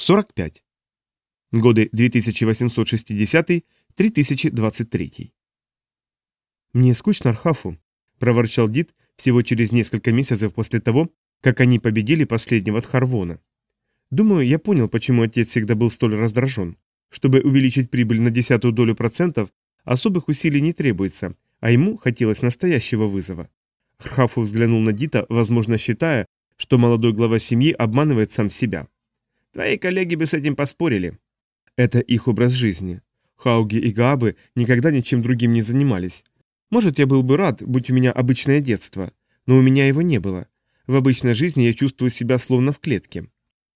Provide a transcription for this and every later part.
45. Годы 2860-3023. «Мне скучно, Архафу», — проворчал Дид всего через несколько месяцев после того, как они победили последнего Тхарвона. «Думаю, я понял, почему отец всегда был столь раздражен. Чтобы увеличить прибыль на десятую долю процентов, особых усилий не требуется, а ему хотелось настоящего вызова». Архафу взглянул на Дита, возможно, считая, что молодой глава семьи обманывает сам себя. Твои коллеги бы с этим поспорили. Это их образ жизни. Хауги и Габы никогда ничем другим не занимались. Может, я был бы рад, будь у меня обычное детство, но у меня его не было. В обычной жизни я чувствую себя словно в клетке.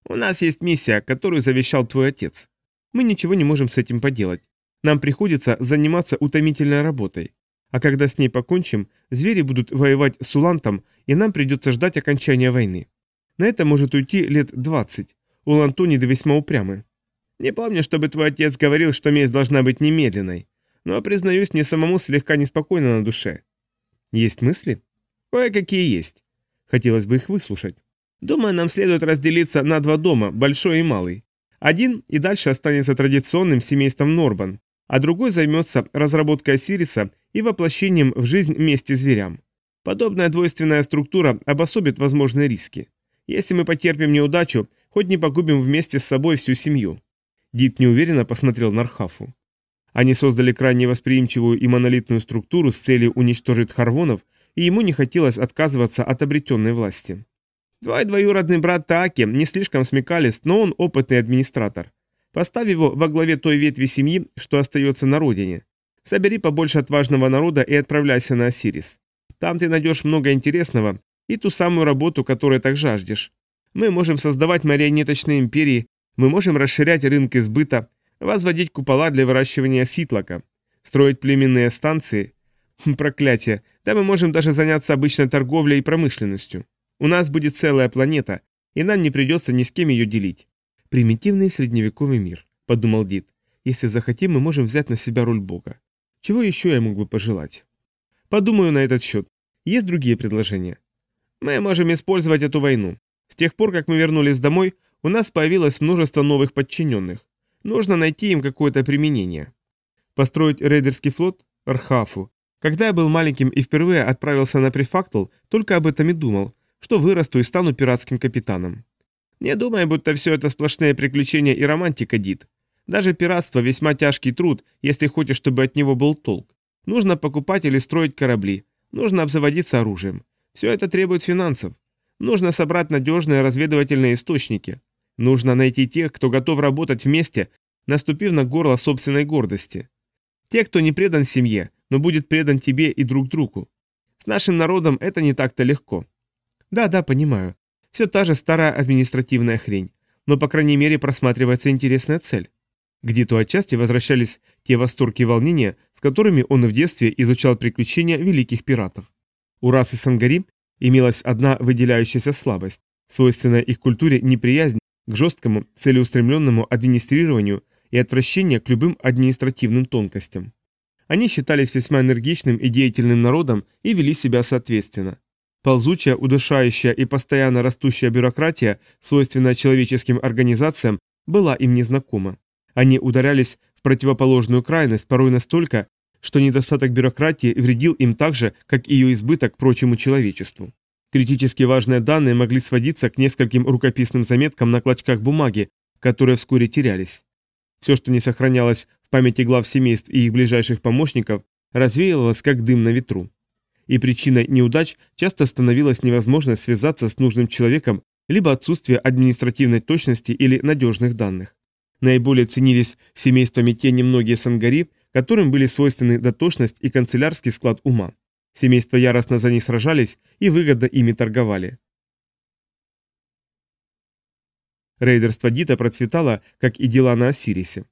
У нас есть миссия, которую завещал твой отец. Мы ничего не можем с этим поделать. Нам приходится заниматься утомительной работой. А когда с ней покончим, звери будут воевать с Улантом, и нам придется ждать окончания войны. На это может уйти лет 20, у Лантонида весьма упрямы. Не помню, чтобы твой отец говорил, что месть должна быть немедленной. Но, признаюсь, мне самому слегка неспокойно на душе. Есть мысли? Кое-какие есть. Хотелось бы их выслушать. Думаю, нам следует разделиться на два дома, большой и малый. Один и дальше останется традиционным семейством Норбан, а другой займется разработкой Сириса и воплощением в жизнь мести зверям. Подобная двойственная структура обособит возможные риски. Если мы потерпим неудачу, хоть не погубим вместе с собой всю семью». Дит неуверенно посмотрел на Архафу. Они создали крайне восприимчивую и монолитную структуру с целью уничтожить Харвонов, и ему не хотелось отказываться от обретенной власти. Твой двоюродный брат Тааки не слишком смекалист, но он опытный администратор. Поставь его во главе той ветви семьи, что остается на родине. Собери побольше отважного народа и отправляйся на Осирис. Там ты найдешь много интересного и ту самую работу, которой так жаждешь. Мы можем создавать марионеточные империи, мы можем расширять рынки сбыта, возводить купола для выращивания ситлока, строить племенные станции. Хм, проклятие, да мы можем даже заняться обычной торговлей и промышленностью. У нас будет целая планета, и нам не придется ни с кем ее делить. Примитивный средневековый мир, подумал Дид. Если захотим, мы можем взять на себя роль Бога. Чего еще я мог бы пожелать? Подумаю на этот счет. Есть другие предложения? Мы можем использовать эту войну. С тех пор, как мы вернулись домой, у нас появилось множество новых подчиненных. Нужно найти им какое-то применение. Построить рейдерский флот – Архафу. Когда я был маленьким и впервые отправился на префактл, только об этом и думал, что вырасту и стану пиратским капитаном. Не думай, будто все это сплошные приключения и романтика, дит. Даже пиратство – весьма тяжкий труд, если хочешь, чтобы от него был толк. Нужно покупать или строить корабли. Нужно обзаводиться оружием. Все это требует финансов. Нужно собрать надежные разведывательные источники. Нужно найти тех, кто готов работать вместе, наступив на горло собственной гордости. Те, кто не предан семье, но будет предан тебе и друг другу. С нашим народом это не так-то легко. Да-да, понимаю. Все та же старая административная хрень. Но, по крайней мере, просматривается интересная цель. К Диту отчасти возвращались те восторги и волнения, с которыми он в детстве изучал приключения великих пиратов. У расы Сангари Имелась одна выделяющаяся слабость, свойственная их культуре неприязнь к жесткому, целеустремленному администрированию и отвращение к любым административным тонкостям. Они считались весьма энергичным и деятельным народом и вели себя соответственно. Ползучая, удушающая и постоянно растущая бюрократия, свойственная человеческим организациям, была им незнакома. Они ударялись в противоположную крайность порой настолько, что недостаток бюрократии вредил им так же, как и ее избыток прочему человечеству. Критически важные данные могли сводиться к нескольким рукописным заметкам на клочках бумаги, которые вскоре терялись. Все, что не сохранялось в памяти глав семейств и их ближайших помощников, развеялось как дым на ветру. И причиной неудач часто становилась невозможность связаться с нужным человеком либо отсутствие административной точности или надежных данных. Наиболее ценились семействами те немногие сангари, которым были свойственны дотошность и канцелярский склад ума. Семейства яростно за них сражались и выгодно ими торговали. Рейдерство Дита процветало, как и дела на Осирисе.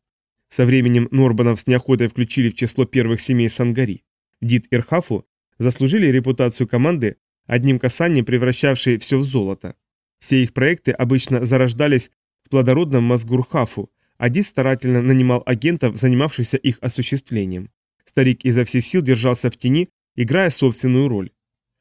Со временем Норбанов с неохотой включили в число первых семей Сангари. Дит и Рхафу заслужили репутацию команды, одним касанием превращавшей все в золото. Все их проекты обычно зарождались в плодородном мозгу Рхафу, Ади старательно нанимал агентов, занимавшихся их осуществлением. Старик изо всех сил держался в тени, играя собственную роль.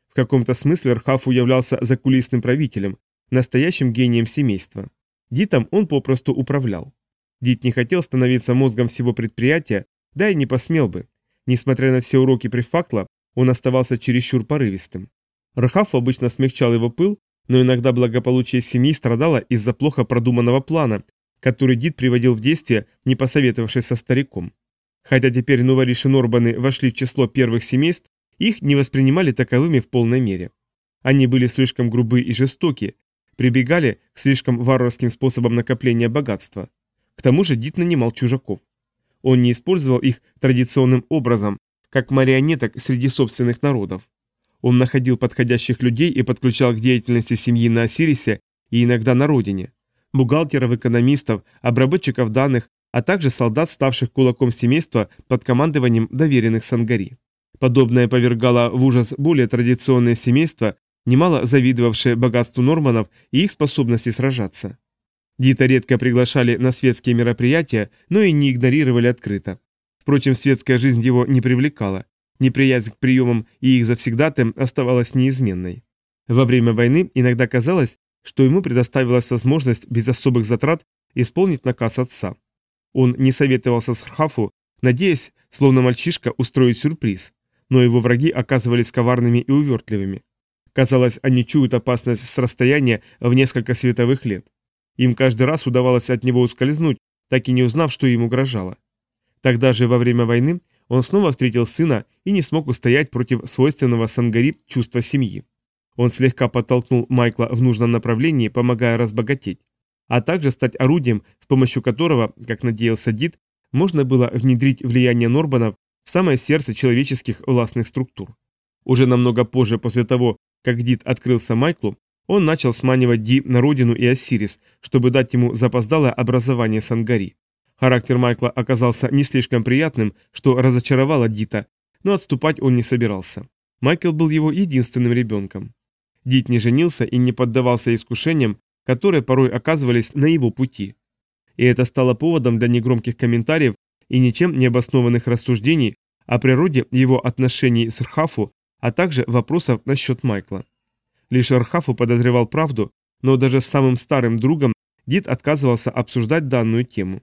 В каком-то смысле Рхафу являлся закулисным правителем, настоящим гением семейства. Дитом он попросту управлял. Дит не хотел становиться мозгом всего предприятия, да и не посмел бы. Несмотря на все уроки префакла, он оставался чересчур порывистым. Рахаф обычно смягчал его пыл, но иногда благополучие семьи страдало из-за плохо продуманного плана, который Дид приводил в действие, не посоветовавшись со стариком. Хотя теперь новориши вошли в число первых семейств, их не воспринимали таковыми в полной мере. Они были слишком грубы и жестоки, прибегали к слишком варварским способам накопления богатства. К тому же Дид нанимал чужаков. Он не использовал их традиционным образом, как марионеток среди собственных народов. Он находил подходящих людей и подключал к деятельности семьи на Осирисе и иногда на родине бухгалтеров, экономистов, обработчиков данных, а также солдат, ставших кулаком семейства под командованием доверенных Сангари. Подобное повергало в ужас более традиционные семейства, немало завидовавшие богатству норманов и их способности сражаться. Дита редко приглашали на светские мероприятия, но и не игнорировали открыто. Впрочем, светская жизнь его не привлекала. Неприязнь к приемам и их завсегдатым оставалась неизменной. Во время войны иногда казалось, что ему предоставилась возможность без особых затрат исполнить наказ отца. Он не советовался с Рхафу, надеясь, словно мальчишка, устроить сюрприз, но его враги оказывались коварными и увертливыми. Казалось, они чуют опасность с расстояния в несколько световых лет. Им каждый раз удавалось от него ускользнуть, так и не узнав, что им угрожало. Тогда же во время войны он снова встретил сына и не смог устоять против свойственного Сангари чувства семьи. Он слегка подтолкнул Майкла в нужном направлении, помогая разбогатеть, а также стать орудием, с помощью которого, как надеялся Дид, можно было внедрить влияние Норбанов в самое сердце человеческих властных структур. Уже намного позже, после того, как Дид открылся Майклу, он начал сманивать Ди на родину и Осирис, чтобы дать ему запоздалое образование Сангари. Характер Майкла оказался не слишком приятным, что разочаровало Дита, но отступать он не собирался. Майкл был его единственным ребенком. Дит не женился и не поддавался искушениям, которые порой оказывались на его пути. И это стало поводом для негромких комментариев и ничем не обоснованных рассуждений о природе его отношений с Рхафу, а также вопросов насчет Майкла. Лишь Рхафу подозревал правду, но даже с самым старым другом Дит отказывался обсуждать данную тему.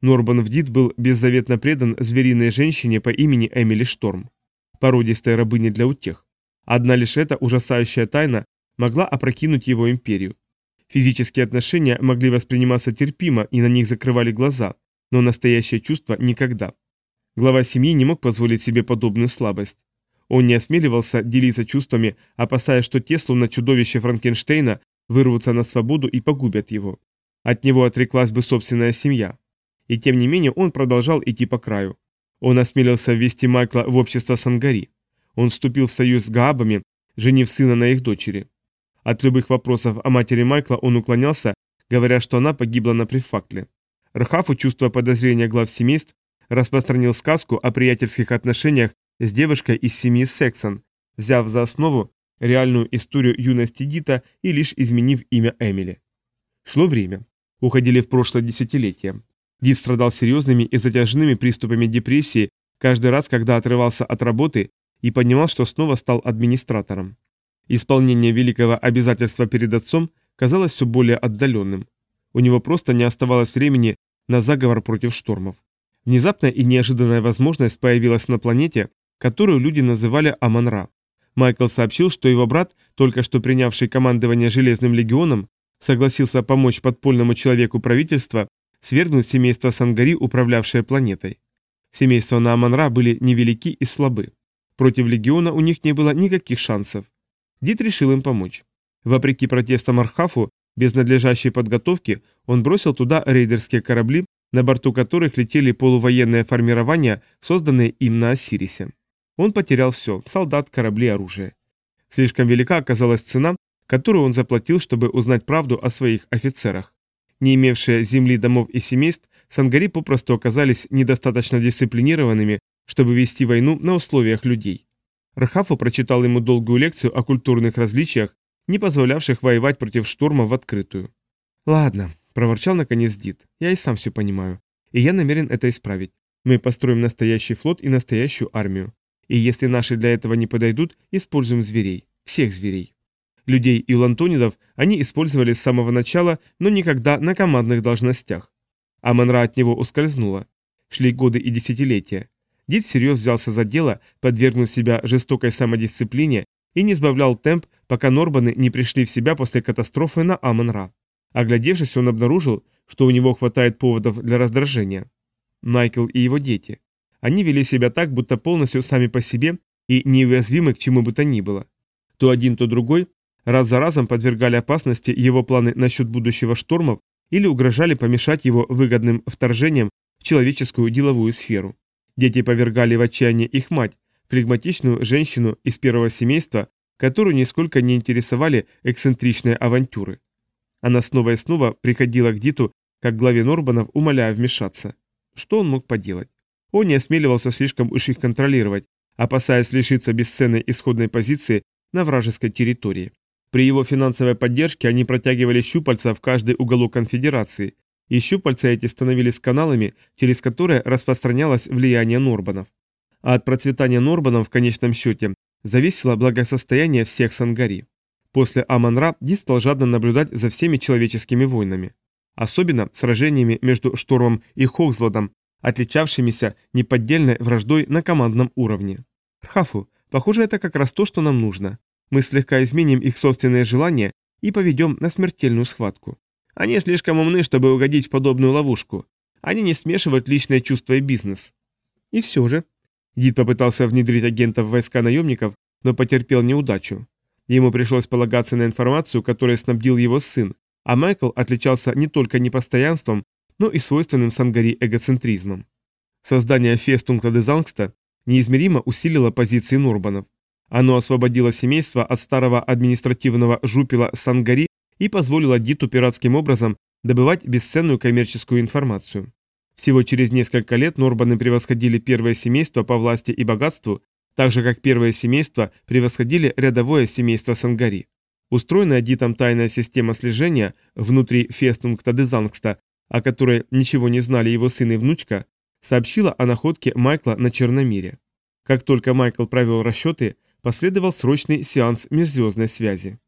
Норбан в Дит был беззаветно предан звериной женщине по имени Эмили Шторм, породистой рабыне для утех. Одна лишь эта ужасающая тайна могла опрокинуть его империю. Физические отношения могли восприниматься терпимо, и на них закрывали глаза, но настоящее чувство никогда. Глава семьи не мог позволить себе подобную слабость. Он не осмеливался делиться чувствами, опасаясь, что те, словно чудовище Франкенштейна, вырвутся на свободу и погубят его. От него отреклась бы собственная семья. И тем не менее он продолжал идти по краю. Он осмелился ввести Майкла в общество Сангари. Он вступил в союз с Габами, женив сына на их дочери. От любых вопросов о матери Майкла он уклонялся, говоря, что она погибла на префактле. Рхафу, чувствуя подозрения глав семейств, распространил сказку о приятельских отношениях с девушкой из семьи Сексон, взяв за основу реальную историю юности Дита и лишь изменив имя Эмили. Шло время. Уходили в прошлое десятилетие. Дит страдал серьезными и затяжными приступами депрессии каждый раз, когда отрывался от работы и понимал, что снова стал администратором. Исполнение великого обязательства перед отцом казалось все более отдаленным. У него просто не оставалось времени на заговор против штормов. Внезапная и неожиданная возможность появилась на планете, которую люди называли Аманра. Майкл сообщил, что его брат, только что принявший командование Железным легионом, согласился помочь подпольному человеку правительства свергнуть семейство Сангари, управлявшее планетой. Семейства на Аманра были невелики и слабы. Против легиона у них не было никаких шансов. Дит решил им помочь. Вопреки протестам Архафу, без надлежащей подготовки он бросил туда рейдерские корабли, на борту которых летели полувоенные формирования, созданные им на Осирисе. Он потерял все – солдат, корабли, оружие. Слишком велика оказалась цена, которую он заплатил, чтобы узнать правду о своих офицерах. Не имевшие земли, домов и семейств, сангари попросту оказались недостаточно дисциплинированными, чтобы вести войну на условиях людей. Рахафа прочитал ему долгую лекцию о культурных различиях, не позволявших воевать против шторма в открытую. «Ладно», – проворчал наконец Дид, – «я и сам все понимаю. И я намерен это исправить. Мы построим настоящий флот и настоящую армию. И если наши для этого не подойдут, используем зверей. Всех зверей». Людей и лантонидов они использовали с самого начала, но никогда на командных должностях. А Аманра от него ускользнула. Шли годы и десятилетия. Дед всерьез взялся за дело, подвергнул себя жестокой самодисциплине и не сбавлял темп, пока Норбаны не пришли в себя после катастрофы на Аманра. Оглядевшись, он обнаружил, что у него хватает поводов для раздражения. Майкл и его дети. Они вели себя так, будто полностью сами по себе и неуязвимы к чему бы то ни было. То один, то другой раз за разом подвергали опасности его планы насчет будущего штормов или угрожали помешать его выгодным вторжением в человеческую деловую сферу. Дети повергали в отчаяние их мать, флегматичную женщину из первого семейства, которую нисколько не интересовали эксцентричные авантюры. Она снова и снова приходила к Диту, как главе Норбанов, умоляя вмешаться. Что он мог поделать? Он не осмеливался слишком уж их контролировать, опасаясь лишиться бесценной исходной позиции на вражеской территории. При его финансовой поддержке они протягивали щупальца в каждый уголок конфедерации, и щупальца эти становились каналами, через которые распространялось влияние Норбанов. А от процветания Норбанов в конечном счете зависело благосостояние всех Сангари. После Аманра Ди стал жадно наблюдать за всеми человеческими войнами. Особенно сражениями между Штормом и Хоксладом, отличавшимися неподдельной враждой на командном уровне. Рхафу, похоже, это как раз то, что нам нужно. Мы слегка изменим их собственные желания и поведем на смертельную схватку. Они слишком умны, чтобы угодить в подобную ловушку. Они не смешивают личное чувство и бизнес. И все же. Гид попытался внедрить агентов в войска наемников, но потерпел неудачу. Ему пришлось полагаться на информацию, которую снабдил его сын, а Майкл отличался не только непостоянством, но и свойственным Сангари эгоцентризмом. Создание Фестункта де Зангста неизмеримо усилило позиции Нурбанов. Оно освободило семейство от старого административного жупила Сангари и позволила Диту пиратским образом добывать бесценную коммерческую информацию. Всего через несколько лет Норбаны превосходили первое семейство по власти и богатству, так же как первое семейство превосходили рядовое семейство Сангари. Устроенная Дитом тайная система слежения внутри Фестунгта Дезангста, о которой ничего не знали его сын и внучка, сообщила о находке Майкла на Черномире. Как только Майкл провел расчеты, последовал срочный сеанс межзвездной связи.